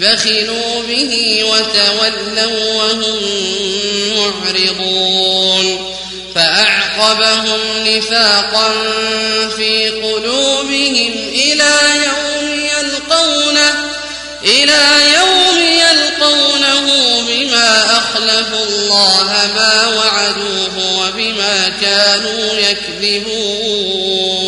بخلوا به وتولوا وهم معرضون. فأعقبهم نفاقا في قلوبهم إلى يوم يلقونه إلى يوم يلقونه بما أخلفوا الله ما وعدوه وبما كانوا يكذبون.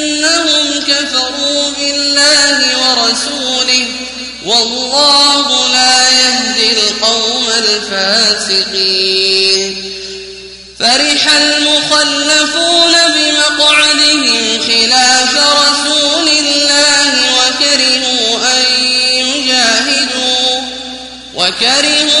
بأنهم كفروا بالله ورسوله والله لا يهدي القوم الفاسقين. فرح المخلفون بمقعدهم خلاف رسول الله وكرهوا أن يجاهدوا وكرهوا